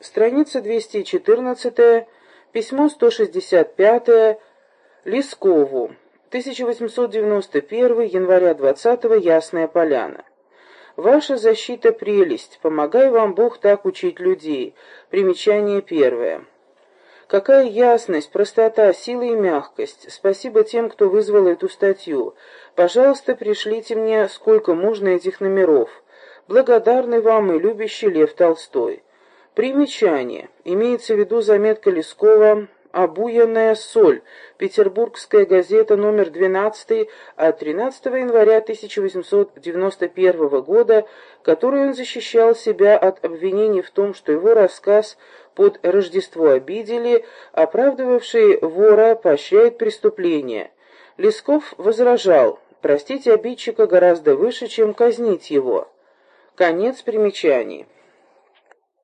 Страница 214, письмо 165 Лескову. 1891 января 20 Ясная Поляна. Ваша защита — прелесть, помогай вам Бог так учить людей. Примечание первое. Какая ясность, простота, сила и мягкость. Спасибо тем, кто вызвал эту статью. Пожалуйста, пришлите мне сколько можно этих номеров. Благодарный вам и любящий Лев Толстой. Примечание. Имеется в виду заметка Лескова «Обуянная соль», Петербургская газета номер 12 от 13 января 1891 года, которую он защищал себя от обвинений в том, что его рассказ под Рождество обидели, оправдывавший вора поощряет преступление. Лесков возражал, простить обидчика гораздо выше, чем казнить его. Конец примечаний.